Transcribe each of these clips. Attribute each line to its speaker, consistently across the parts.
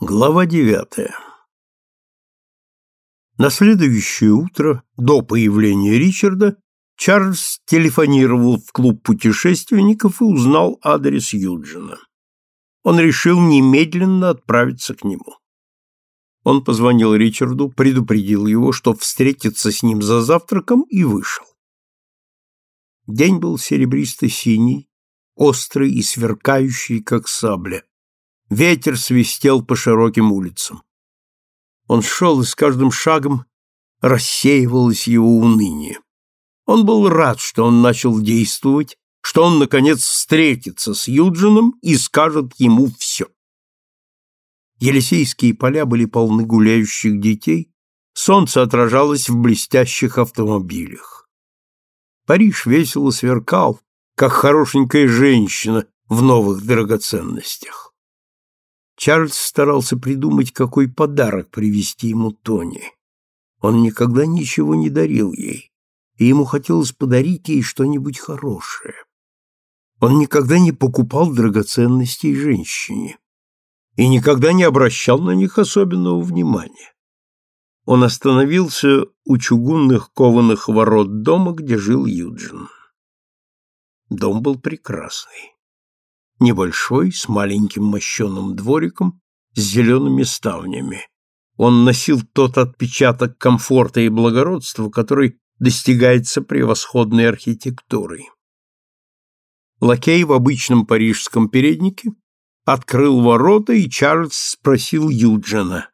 Speaker 1: Глава девятая На следующее утро, до появления Ричарда, Чарльз телефонировал в клуб путешественников и узнал адрес Юджина. Он решил немедленно отправиться к нему. Он позвонил Ричарду, предупредил его, что встретится с ним за завтраком, и вышел. День был серебристо-синий, острый и сверкающий, как сабля. Ветер свистел по широким улицам. Он шел, и с каждым шагом рассеивалось его уныние. Он был рад, что он начал действовать, что он, наконец, встретится с Юджином и скажет ему все. Елисейские поля были полны гуляющих детей, солнце отражалось в блестящих автомобилях. Париж весело сверкал, как хорошенькая женщина в новых драгоценностях. Чарльз старался придумать, какой подарок привезти ему Тони. Он никогда ничего не дарил ей, и ему хотелось подарить ей что-нибудь хорошее. Он никогда не покупал драгоценностей женщине и никогда не обращал на них особенного внимания. Он остановился у чугунных кованых ворот дома, где жил Юджин. Дом был прекрасный небольшой, с маленьким мощеным двориком, с зелеными ставнями. Он носил тот отпечаток комфорта и благородства, который достигается превосходной архитектурой. Лакей в обычном парижском переднике открыл ворота, и Чарльз спросил Юджина.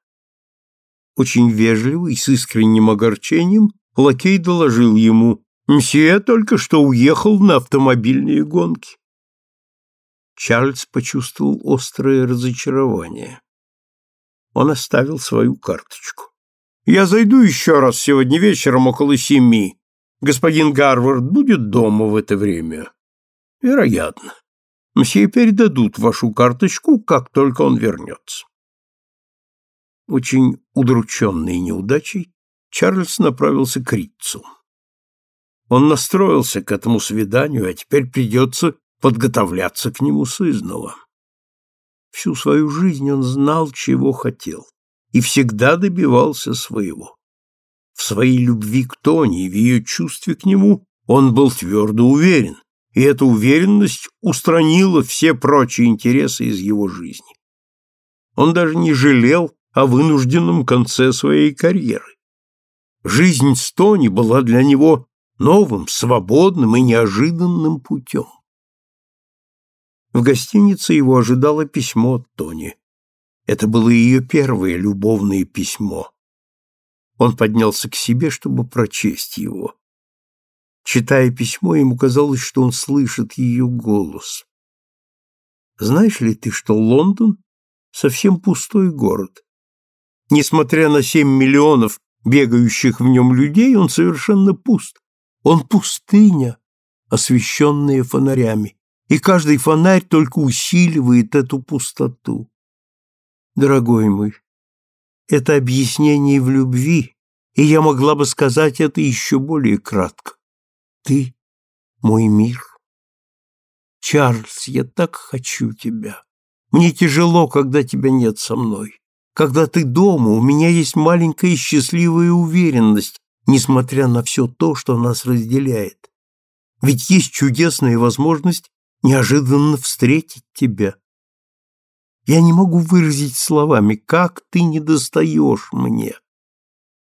Speaker 1: Очень вежливо и с искренним огорчением лакей доложил ему, «Мсье только что уехал на автомобильные гонки». Чарльз почувствовал острое разочарование. Он оставил свою карточку. «Я зайду еще раз сегодня вечером около семи. Господин Гарвард будет дома в это время?» «Вероятно. Мсье передадут вашу карточку, как только он вернется». Очень удрученный неудачей, Чарльз направился к Ритцу. Он настроился к этому свиданию, а теперь придется подготовляться к нему сызнова. Всю свою жизнь он знал, чего хотел, и всегда добивался своего. В своей любви к Тони и в ее чувстве к нему он был твердо уверен, и эта уверенность устранила все прочие интересы из его жизни. Он даже не жалел о вынужденном конце своей карьеры. Жизнь с Тони была для него новым, свободным и неожиданным путем. В гостинице его ожидало письмо от Тони. Это было ее первое любовное письмо. Он поднялся к себе, чтобы прочесть его. Читая письмо, ему казалось, что он слышит ее голос. Знаешь ли ты, что Лондон совсем пустой город? Несмотря на семь миллионов бегающих в нем людей, он совершенно пуст. Он пустыня, освещенная фонарями и каждый фонарь только усиливает эту пустоту. Дорогой мой, это объяснение в любви, и я могла бы сказать это еще более кратко. Ты — мой мир. Чарльз, я так хочу тебя. Мне тяжело, когда тебя нет со мной. Когда ты дома, у меня есть маленькая счастливая уверенность, несмотря на все то, что нас разделяет. Ведь есть чудесная возможность неожиданно встретить тебя. Я не могу выразить словами, как ты не достаешь мне.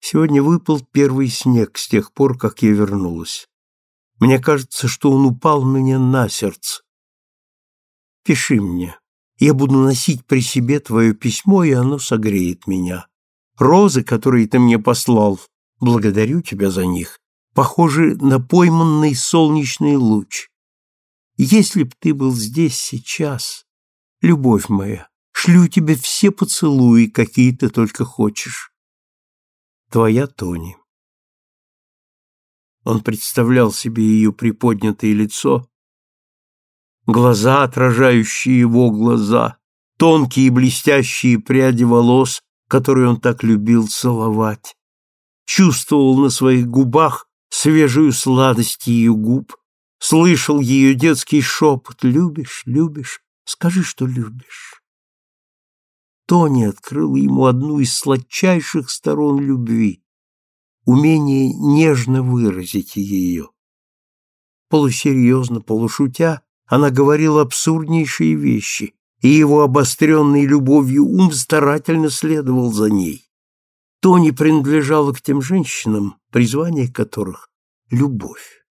Speaker 1: Сегодня выпал первый снег с тех пор, как я вернулась. Мне кажется, что он упал мне на сердце. Пиши мне. Я буду носить при себе твое письмо, и оно согреет меня. Розы, которые ты мне послал, благодарю тебя за них, похожи на пойманный солнечный луч. Если б ты был здесь сейчас, любовь моя, шлю тебе все поцелуи, какие ты только хочешь. Твоя Тони. Он представлял себе ее приподнятое лицо, глаза, отражающие его глаза, тонкие блестящие пряди волос, которые он так любил целовать. Чувствовал на своих губах свежую сладость ее губ, слышал ее детский шепот «Любишь, любишь, скажи, что любишь». Тони открыла ему одну из сладчайших сторон любви — умение нежно выразить ее. Полусерьезно, полушутя, она говорила абсурднейшие вещи, и его обостренный любовью ум старательно следовал за ней. Тони принадлежала к тем женщинам, призвание которых — любовь.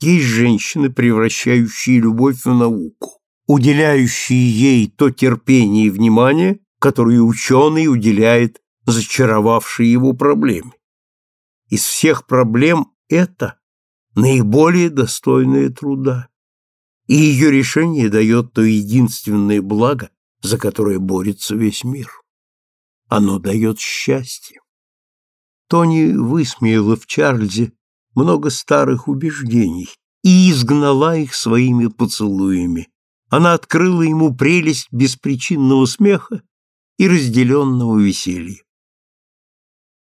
Speaker 1: Есть женщины, превращающие любовь в науку, уделяющие ей то терпение и внимание, которое ученый уделяет зачаровавшей его проблеме. Из всех проблем это наиболее достойное труда, и ее решение дает то единственное благо, за которое борется весь мир. Оно дает счастье. Тони высмеяла в Чарльзе много старых убеждений и изгнала их своими поцелуями. Она открыла ему прелесть беспричинного смеха и разделенного веселья.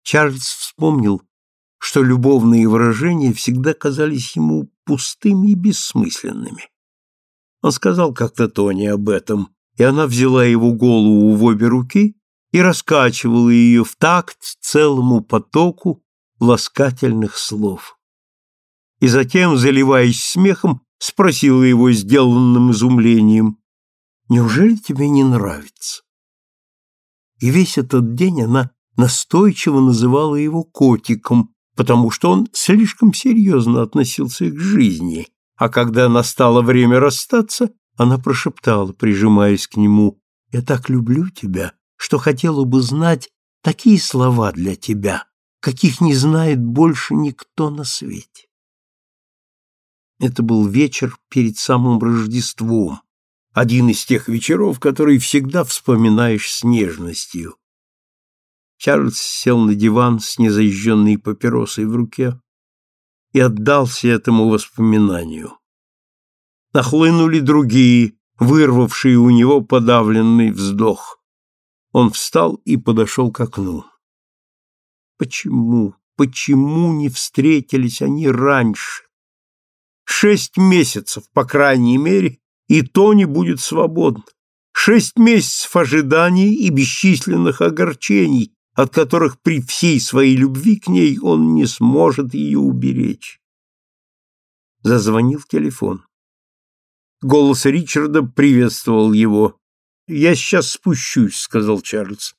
Speaker 1: Чарльз вспомнил, что любовные выражения всегда казались ему пустыми и бессмысленными. Он сказал как-то Тони об этом, и она взяла его голову в обе руки и раскачивала ее в такт целому потоку ласкательных слов. И затем, заливаясь смехом, спросила его сделанным изумлением, «Неужели тебе не нравится?» И весь этот день она настойчиво называла его котиком, потому что он слишком серьезно относился к жизни, а когда настало время расстаться, она прошептала, прижимаясь к нему, «Я так люблю тебя, что хотела бы знать такие слова для тебя, каких не знает больше никто на свете. Это был вечер перед самым Рождеством, один из тех вечеров, которые всегда вспоминаешь с нежностью. Чарльз сел на диван с незажженной папиросой в руке и отдался этому воспоминанию. Нахлынули другие, вырвавшие у него подавленный вздох. Он встал и подошел к окну. Почему, почему не встретились они раньше? Шесть месяцев, по крайней мере, и Тони будет свободна. Шесть месяцев ожиданий и бесчисленных огорчений, от которых при всей своей любви к ней он не сможет ее уберечь. Зазвонил телефон. Голос Ричарда приветствовал его. «Я сейчас спущусь», — сказал Чарльз.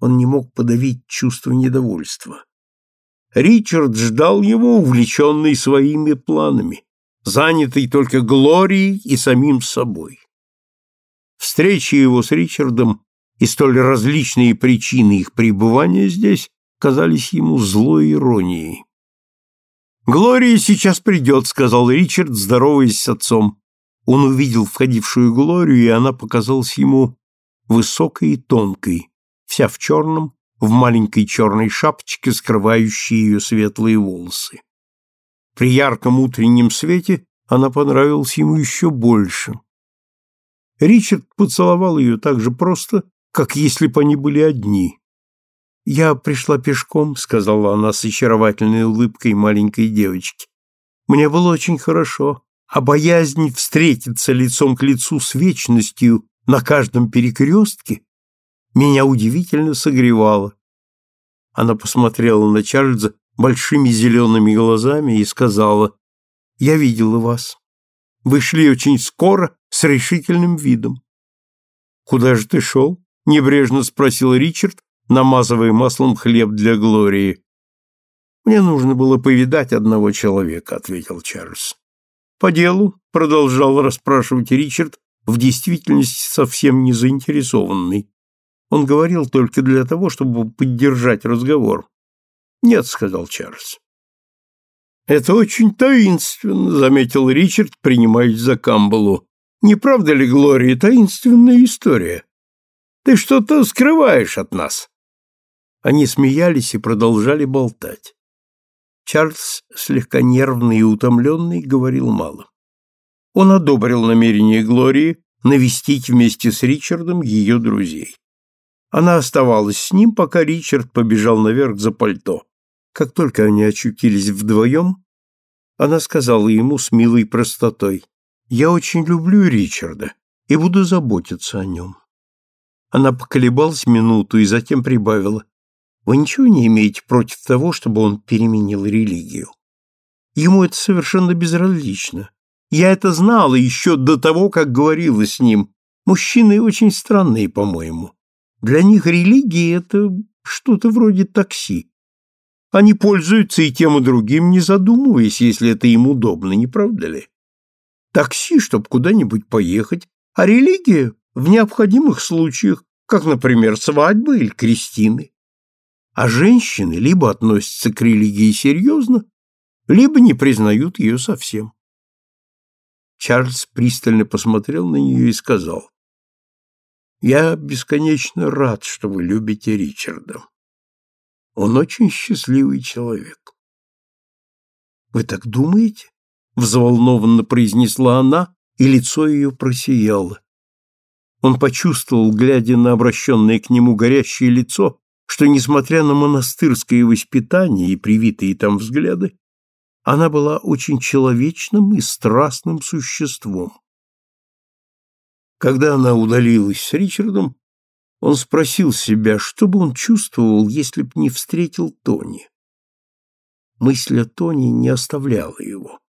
Speaker 1: Он не мог подавить чувство недовольства. Ричард ждал его, увлеченный своими планами, занятый только Глорией и самим собой. Встречи его с Ричардом и столь различные причины их пребывания здесь казались ему злой иронией. «Глория сейчас придет», — сказал Ричард, здороваясь с отцом. Он увидел входившую Глорию, и она показалась ему высокой и тонкой, вся в черном, в маленькой черной шапочке, скрывающей ее светлые волосы. При ярком утреннем свете она понравилась ему еще больше. Ричард поцеловал ее так же просто, как если бы они были одни. «Я пришла пешком», — сказала она с очаровательной улыбкой маленькой девочки. «Мне было очень хорошо а боязнь встретиться лицом к лицу с вечностью на каждом перекрестке меня удивительно согревала. Она посмотрела на Чарльза большими зелеными глазами и сказала, «Я видела вас. Вы шли очень скоро, с решительным видом». «Куда же ты шел?» — небрежно спросил Ричард, намазывая маслом хлеб для Глории. «Мне нужно было повидать одного человека», — ответил Чарльз. По делу, продолжал расспрашивать Ричард, в действительности совсем не заинтересованный. Он говорил только для того, чтобы поддержать разговор. Нет, сказал Чарльз. Это очень таинственно, заметил Ричард, принимаясь за Камбалу. Не правда ли, Глория, таинственная история? Ты что-то скрываешь от нас. Они смеялись и продолжали болтать. Чарльз, слегка нервный и утомленный, говорил мало. Он одобрил намерение Глории навестить вместе с Ричардом ее друзей. Она оставалась с ним, пока Ричард побежал наверх за пальто. Как только они очутились вдвоем, она сказала ему с милой простотой, «Я очень люблю Ричарда и буду заботиться о нем». Она поколебалась минуту и затем прибавила. Вы ничего не имеете против того, чтобы он переменил религию? Ему это совершенно безразлично. Я это знала еще до того, как говорила с ним. Мужчины очень странные, по-моему. Для них религия — это что-то вроде такси. Они пользуются и тем, и другим, не задумываясь, если это им удобно, не правда ли? Такси, чтобы куда-нибудь поехать, а религия в необходимых случаях, как, например, свадьбы или крестины. А женщины либо относятся к религии серьезно, либо не признают ее совсем. Чарльз пристально посмотрел на нее и сказал, «Я бесконечно рад, что вы любите Ричарда. Он очень счастливый человек». «Вы так думаете?» — взволнованно произнесла она, и лицо ее просияло. Он почувствовал, глядя на обращенное к нему горящее лицо, что, несмотря на монастырское воспитание и привитые там взгляды, она была очень человечным и страстным существом. Когда она удалилась с Ричардом, он спросил себя, что бы он чувствовал, если б не встретил Тони. Мысль о Тони не оставляла его.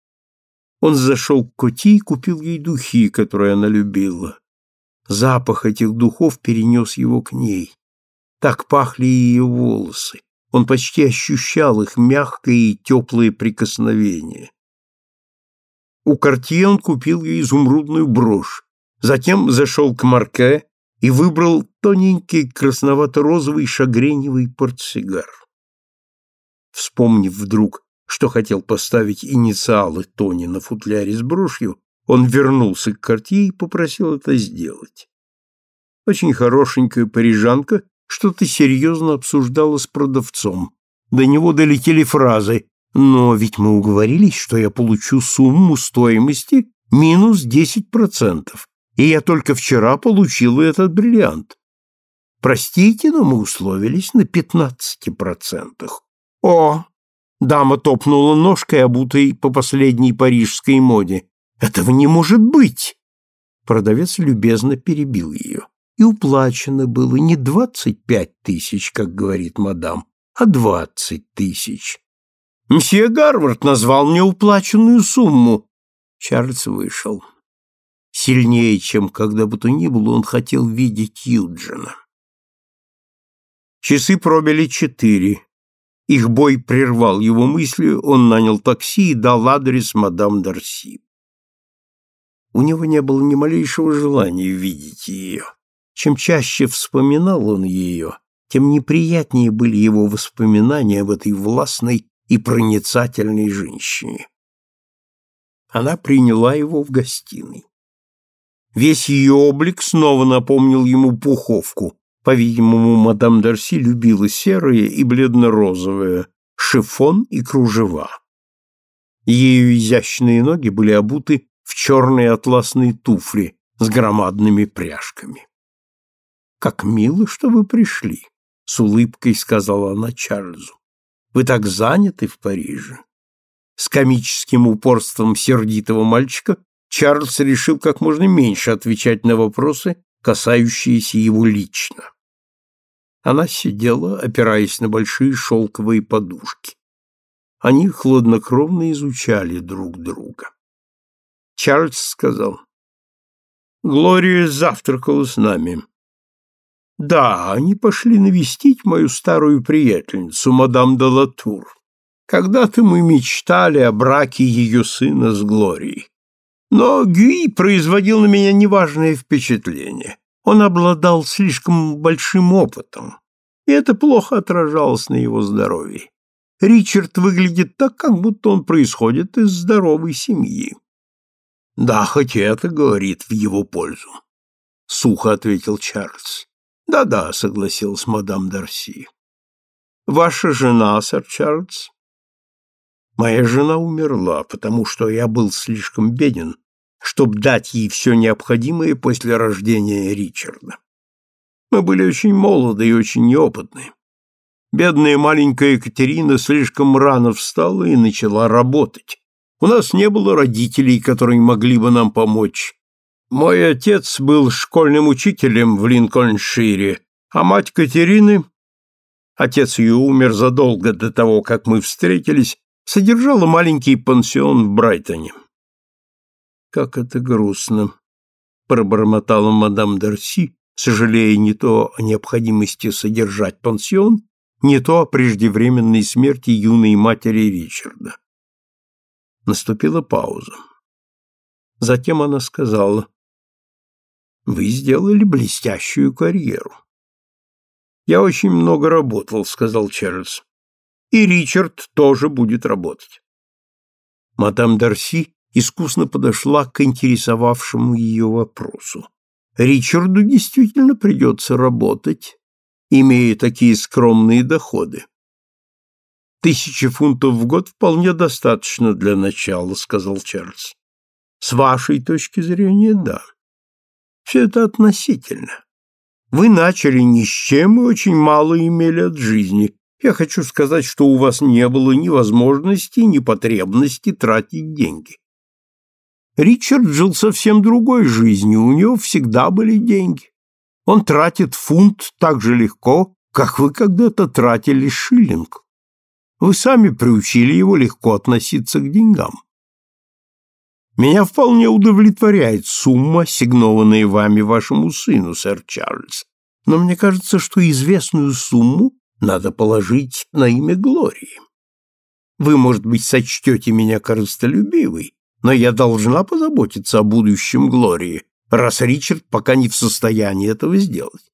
Speaker 1: Он зашел к Коти и купил ей духи, которые она любила. Запах этих духов перенес его к ней. Так пахли ее волосы. Он почти ощущал их мягкое и теплое прикосновение. У Кортье он купил ей изумрудную брошь, затем зашел к Марке и выбрал тоненький красновато-розовый шагреневый портсигар. Вспомнив вдруг, что хотел поставить инициалы Тони на футляре с брошью, он вернулся к Кортье и попросил это сделать. Очень хорошенькая парижанка что-то серьезно обсуждала с продавцом. До него долетели фразы «Но ведь мы уговорились, что я получу сумму стоимости минус 10%, и я только вчера получила этот бриллиант. Простите, но мы условились на 15%. О, дама топнула ножкой, обутой по последней парижской моде. Этого не может быть! Продавец любезно перебил ее и уплачено было не двадцать пять тысяч, как говорит мадам, а двадцать тысяч. Мсье Гарвард назвал мне уплаченную сумму. Чарльз вышел. Сильнее, чем когда бы то ни было, он хотел видеть Юджина. Часы пробили четыре. Их бой прервал его мысли, он нанял такси и дал адрес мадам Дарси. У него не было ни малейшего желания видеть ее. Чем чаще вспоминал он ее, тем неприятнее были его воспоминания об этой властной и проницательной женщине. Она приняла его в гостиной. Весь ее облик снова напомнил ему пуховку. По-видимому, мадам Дарси любила серое и бледно-розовое, шифон и кружева. Ее изящные ноги были обуты в черные атласные туфли с громадными пряжками. «Как мило, что вы пришли», — с улыбкой сказала она Чарльзу. «Вы так заняты в Париже». С комическим упорством сердитого мальчика Чарльз решил как можно меньше отвечать на вопросы, касающиеся его лично. Она сидела, опираясь на большие шелковые подушки. Они хладнокровно изучали друг друга. Чарльз сказал, «Глория завтракала с нами. Да, они пошли навестить мою старую приятельницу, мадам де Латур. Когда-то мы мечтали о браке ее сына с Глорией. Но Гюи производил на меня неважное впечатление. Он обладал слишком большим опытом, и это плохо отражалось на его здоровье. Ричард выглядит так, как будто он происходит из здоровой семьи. Да, хоть это говорит в его пользу, — сухо ответил Чарльз. Да-да, согласилась мадам Дарси. Ваша жена, сэр Чарльз? Моя жена умерла, потому что я был слишком беден, чтобы дать ей все необходимое после рождения Ричарда. Мы были очень молоды и очень неопытны. Бедная маленькая Екатерина слишком рано встала и начала работать. У нас не было родителей, которые могли бы нам помочь. Мой отец был школьным учителем в Линкольншире, а мать Катерины, отец ее умер задолго до того, как мы встретились, содержала маленький пансион в Брайтоне. Как это грустно, пробормотала мадам Дарси, сожалея не то о необходимости содержать пансион, не то о преждевременной смерти юной матери Ричарда. Наступила пауза. Затем она сказала, «Вы сделали блестящую карьеру». «Я очень много работал», — сказал Чарльз. «И Ричард тоже будет работать». Мадам Дарси искусно подошла к интересовавшему ее вопросу. Ричарду действительно придется работать, имея такие скромные доходы. Тысячи фунтов в год вполне достаточно для начала, сказал Чарльз. С вашей точки зрения, да. Все это относительно. Вы начали ни с чем и очень мало имели от жизни. Я хочу сказать, что у вас не было ни возможности, ни потребности тратить деньги. Ричард жил совсем другой жизнью, у него всегда были деньги. Он тратит фунт так же легко, как вы когда-то тратили шиллинг. Вы сами приучили его легко относиться к деньгам. Меня вполне удовлетворяет сумма, ассигнованная вами вашему сыну, сэр Чарльз, но мне кажется, что известную сумму надо положить на имя Глории. Вы, может быть, сочтете меня корыстолюбивой, но я должна позаботиться о будущем Глории, раз Ричард пока не в состоянии этого сделать.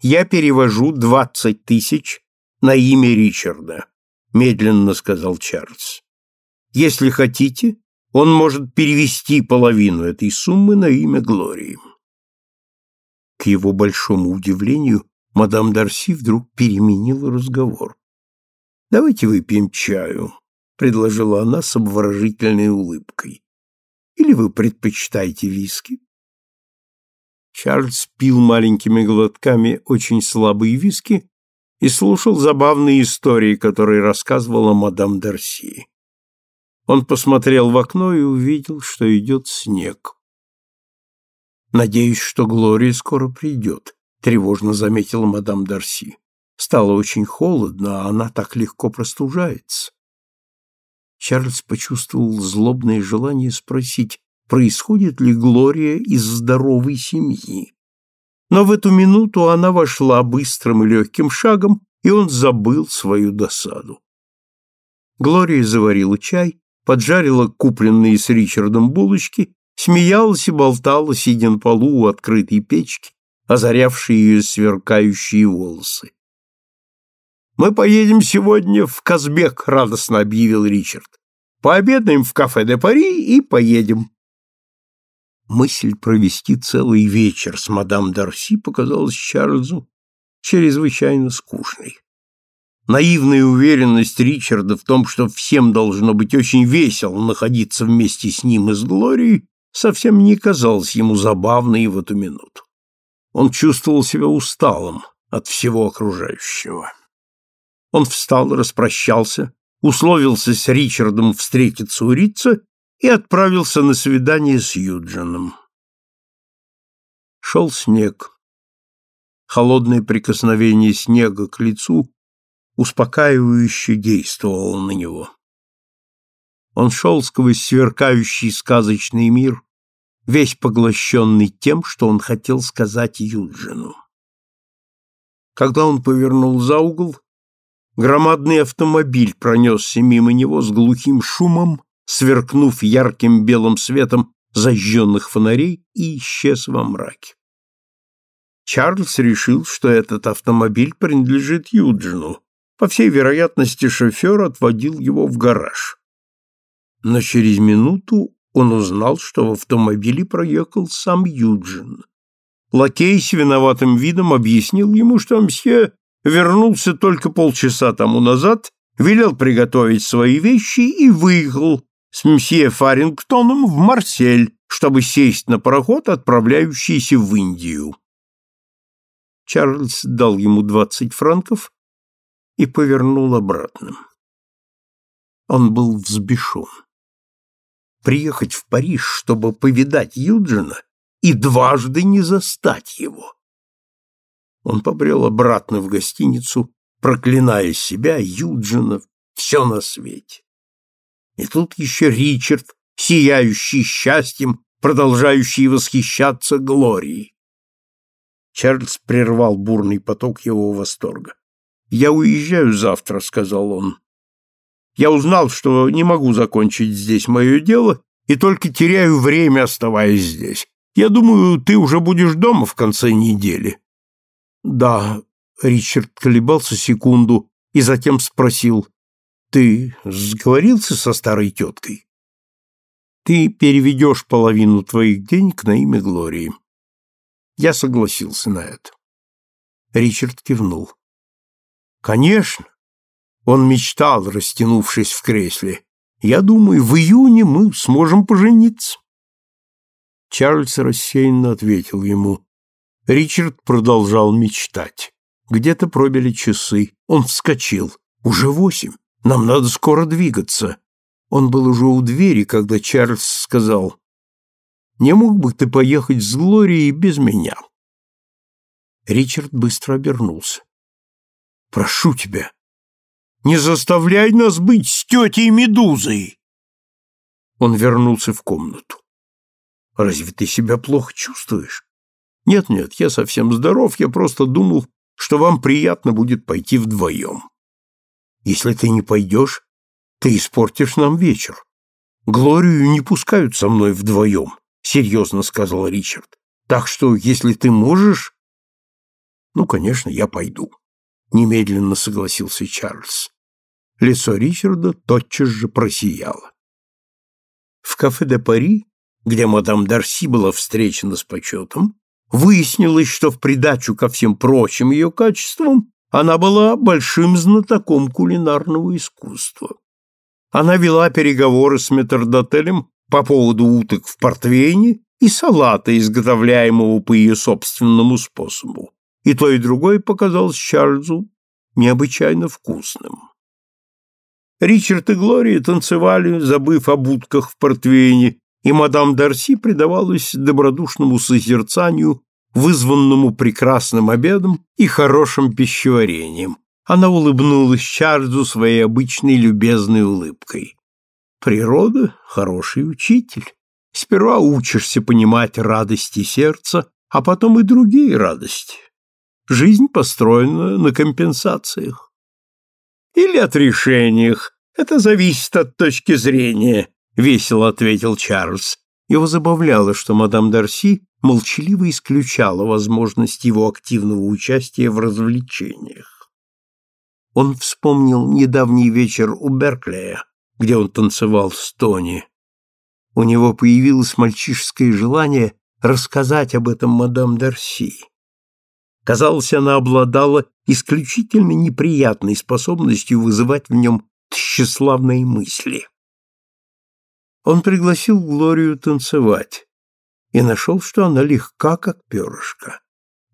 Speaker 1: Я перевожу двадцать тысяч на имя Ричарда, медленно сказал Чарльз. Если хотите, он может перевести половину этой суммы на имя Глории. К его большому удивлению, мадам Дарси вдруг переменила разговор. Давайте выпьем чаю, предложила она с обворожительной улыбкой. Или вы предпочитаете виски? Чарльз пил маленькими глотками очень слабые виски и слушал забавные истории, которые рассказывала мадам Дарси. Он посмотрел в окно и увидел, что идет снег. «Надеюсь, что Глория скоро придет», — тревожно заметила мадам Дарси. «Стало очень холодно, а она так легко простужается». Чарльз почувствовал злобное желание спросить, происходит ли Глория из здоровой семьи. Но в эту минуту она вошла быстрым и легким шагом, и он забыл свою досаду. Глория заварила чай, поджарила купленные с Ричардом булочки, смеялась и болтала, сидя на полу у открытой печки, озарявшей ее сверкающие волосы. «Мы поедем сегодня в Казбек», — радостно объявил Ричард. «Пообедаем в кафе де Пари и поедем». Мысль провести целый вечер с мадам Дарси показалась Чарльзу чрезвычайно скучной. Наивная уверенность Ричарда в том, что всем должно быть очень весело находиться вместе с ним и с Глорией, совсем не казалась ему забавной в эту минуту. Он чувствовал себя усталым от всего окружающего. Он встал, распрощался, условился с Ричардом встретиться у Рица и отправился на свидание с Юджином. Шел снег. Холодное прикосновение снега к лицу успокаивающе действовало на него. Он шел сквозь сверкающий сказочный мир, весь поглощенный тем, что он хотел сказать Юджину. Когда он повернул за угол, Громадный автомобиль пронесся мимо него с глухим шумом, сверкнув ярким белым светом зажженных фонарей и исчез во мраке. Чарльз решил, что этот автомобиль принадлежит Юджину. По всей вероятности, шофер отводил его в гараж. Но через минуту он узнал, что в автомобиле проехал сам Юджин. Лакей с виноватым видом объяснил ему, что мсье вернулся только полчаса тому назад, велел приготовить свои вещи и выехал с мсье Фарингтоном в Марсель, чтобы сесть на пароход, отправляющийся в Индию. Чарльз дал ему двадцать франков и повернул обратно. Он был взбешен. приехать в Париж, чтобы повидать Юджина, и дважды не застать его. Он побрел обратно в гостиницу, проклиная себя, Юджина, все на свете. И тут еще Ричард, сияющий счастьем, продолжающий восхищаться Глорией. Чарльз прервал бурный поток его восторга. «Я уезжаю завтра», — сказал он. «Я узнал, что не могу закончить здесь мое дело и только теряю время, оставаясь здесь. Я думаю, ты уже будешь дома в конце недели». «Да», — Ричард колебался секунду и затем спросил. «Ты сговорился со старой теткой?» «Ты переведешь половину твоих денег на имя Глории». Я согласился на это. Ричард кивнул. Конечно. Он мечтал, растянувшись в кресле. Я думаю, в июне мы сможем пожениться. Чарльз рассеянно ответил ему. Ричард продолжал мечтать. Где-то пробили часы. Он вскочил. Уже восемь. Нам надо скоро двигаться. Он был уже у двери, когда Чарльз сказал, «Не мог бы ты поехать с Глорией без меня?» Ричард быстро обернулся. Прошу тебя, не заставляй нас быть с тетей Медузой. Он вернулся в комнату. Разве ты себя плохо чувствуешь? Нет-нет, я совсем здоров, я просто думал, что вам приятно будет пойти вдвоем. Если ты не пойдешь, ты испортишь нам вечер. Глорию не пускают со мной вдвоем, серьезно сказал Ричард. Так что, если ты можешь... Ну, конечно, я пойду. — немедленно согласился Чарльз. Лицо Ричарда тотчас же просияло. В кафе де Пари, где мадам Дарси была встречена с почетом, выяснилось, что в придачу ко всем прочим ее качествам она была большим знатоком кулинарного искусства. Она вела переговоры с метрдотелем по поводу уток в портвейне и салата, изготовляемого по ее собственному способу и то, и другое показалось Чарльзу необычайно вкусным. Ричард и Глория танцевали, забыв о будках в портвейне, и мадам Дарси предавалась добродушному созерцанию, вызванному прекрасным обедом и хорошим пищеварением. Она улыбнулась Чарльзу своей обычной любезной улыбкой. Природа — хороший учитель. Сперва учишься понимать радости сердца, а потом и другие радости. Жизнь построена на компенсациях. Или отрешениях. Это зависит от точки зрения, весело ответил Чарльз. Его забавляло, что мадам Дарси молчаливо исключала возможность его активного участия в развлечениях. Он вспомнил недавний вечер у Берклея, где он танцевал с Тони. У него появилось мальчишеское желание рассказать об этом мадам Дарси. Казалось, она обладала исключительно неприятной способностью вызывать в нем тщеславные мысли. Он пригласил Глорию танцевать и нашел, что она легка, как перышко.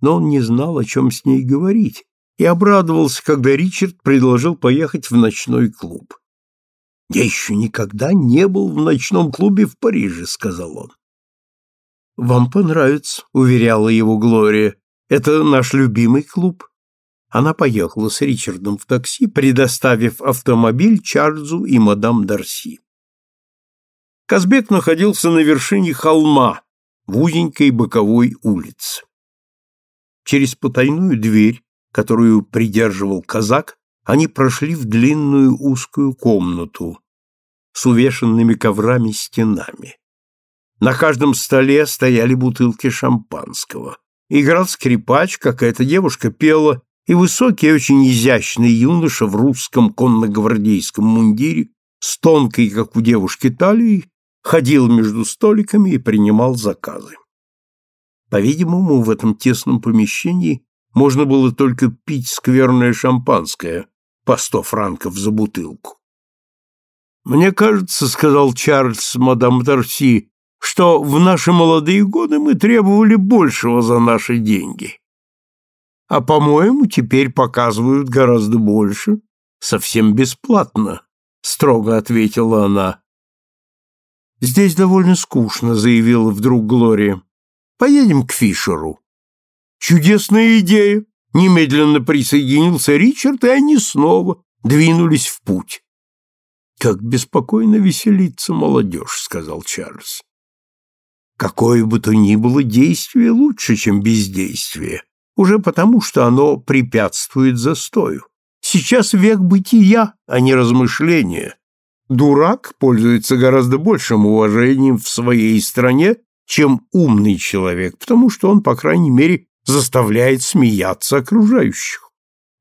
Speaker 1: Но он не знал, о чем с ней говорить, и обрадовался, когда Ричард предложил поехать в ночной клуб. «Я еще никогда не был в ночном клубе в Париже», — сказал он. «Вам понравится», — уверяла его Глория. Это наш любимый клуб. Она поехала с Ричардом в такси, предоставив автомобиль Чарльзу и мадам Дарси. Казбек находился на вершине холма, в узенькой боковой улице. Через потайную дверь, которую придерживал казак, они прошли в длинную узкую комнату с увешанными коврами стенами. На каждом столе стояли бутылки шампанского. Играл скрипач, какая-то девушка пела, и высокий, очень изящный юноша в русском конногвардейском мундире с тонкой, как у девушки, талией, ходил между столиками и принимал заказы. По-видимому, в этом тесном помещении можно было только пить скверное шампанское по сто франков за бутылку. «Мне кажется, — сказал Чарльз мадам Дарси, что в наши молодые годы мы требовали большего за наши деньги. А, по-моему, теперь показывают гораздо больше, совсем бесплатно, строго ответила она. «Здесь довольно скучно», — заявила вдруг Глория. «Поедем к Фишеру». «Чудесная идея!» — немедленно присоединился Ричард, и они снова двинулись в путь. «Как беспокойно веселится молодежь», — сказал Чарльз. «Какое бы то ни было действие лучше, чем бездействие, уже потому, что оно препятствует застою. Сейчас век бытия, а не размышления. Дурак пользуется гораздо большим уважением в своей стране, чем умный человек, потому что он, по крайней мере, заставляет смеяться окружающих.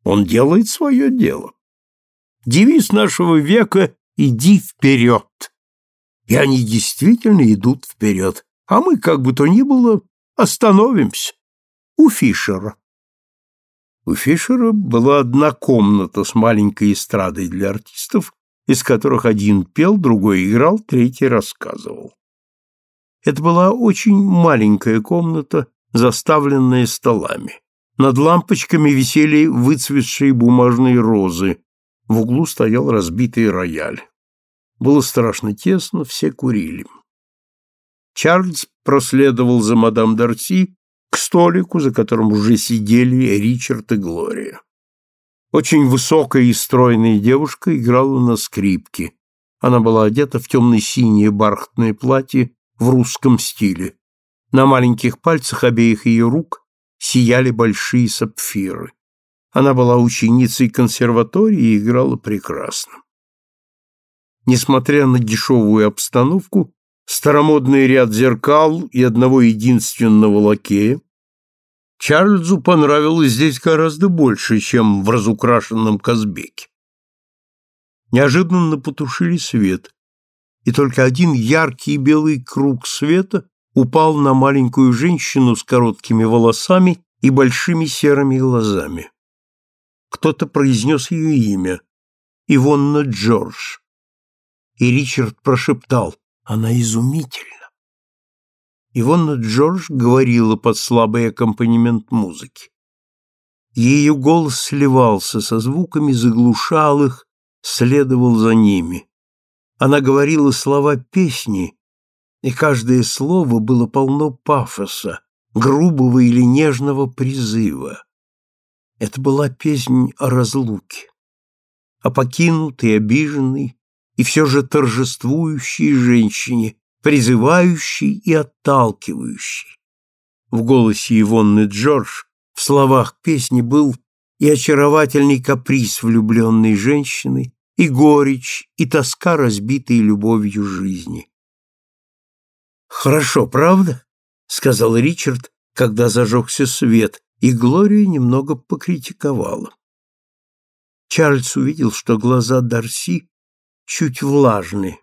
Speaker 1: Он делает свое дело. Девиз нашего века «Иди вперед». И они действительно идут вперед, а мы, как бы то ни было, остановимся у Фишера. У Фишера была одна комната с маленькой эстрадой для артистов, из которых один пел, другой играл, третий рассказывал. Это была очень маленькая комната, заставленная столами. Над лампочками висели выцветшие бумажные розы. В углу стоял разбитый рояль. Было страшно тесно, все курили. Чарльз проследовал за мадам Дарси к столику, за которым уже сидели Ричард и Глория. Очень высокая и стройная девушка играла на скрипке. Она была одета в темно-синее бархатное платье в русском стиле. На маленьких пальцах обеих ее рук сияли большие сапфиры. Она была ученицей консерватории и играла прекрасно. Несмотря на дешевую обстановку, старомодный ряд зеркал и одного единственного лакея, Чарльзу понравилось здесь гораздо больше, чем в разукрашенном Казбеке. Неожиданно потушили свет, и только один яркий белый круг света упал на маленькую женщину с короткими волосами и большими серыми глазами. Кто-то произнес ее имя — Ивонна Джордж. И Ричард прошептал, она изумительна. Ивонна Джордж говорила под слабый аккомпанемент музыки. Ее голос сливался со звуками, заглушал их, следовал за ними. Она говорила слова песни, и каждое слово было полно пафоса, грубого или нежного призыва. Это была песнь о разлуке, о покинутой, обиженной и все же торжествующей женщине, призывающий и отталкивающий. В голосе Ивонны Джордж в словах песни был и очаровательный каприз влюбленной женщины, и горечь, и тоска, разбитой любовью жизни. «Хорошо, правда?» — сказал Ричард, когда зажегся свет, и Глория немного покритиковала. Чарльз увидел, что глаза Дарси чуть влажны,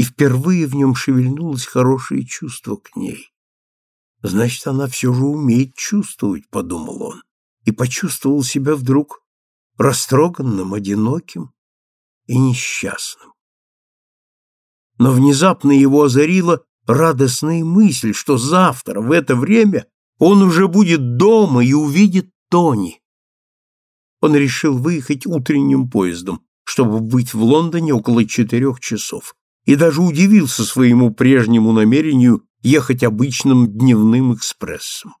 Speaker 1: и впервые в нем шевельнулось хорошее чувство к ней. Значит, она все же умеет чувствовать, подумал он, и почувствовал себя вдруг растроганным, одиноким и несчастным. Но внезапно его озарила радостная мысль, что завтра в это время он уже будет дома и увидит Тони. Он решил выехать утренним поездом, чтобы быть в Лондоне около четырех часов и даже удивился своему прежнему намерению ехать обычным дневным экспрессом.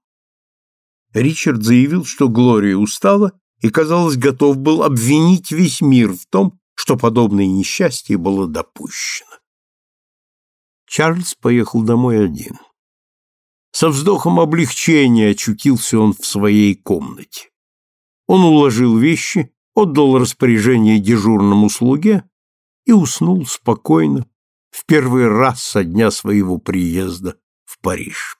Speaker 1: Ричард заявил, что Глория устала и, казалось, готов был обвинить весь мир в том, что подобное несчастье было допущено. Чарльз поехал домой один. Со вздохом облегчения очутился он в своей комнате. Он уложил вещи, отдал распоряжение дежурному слуге и уснул спокойно, в первый раз со дня своего приезда в Париж.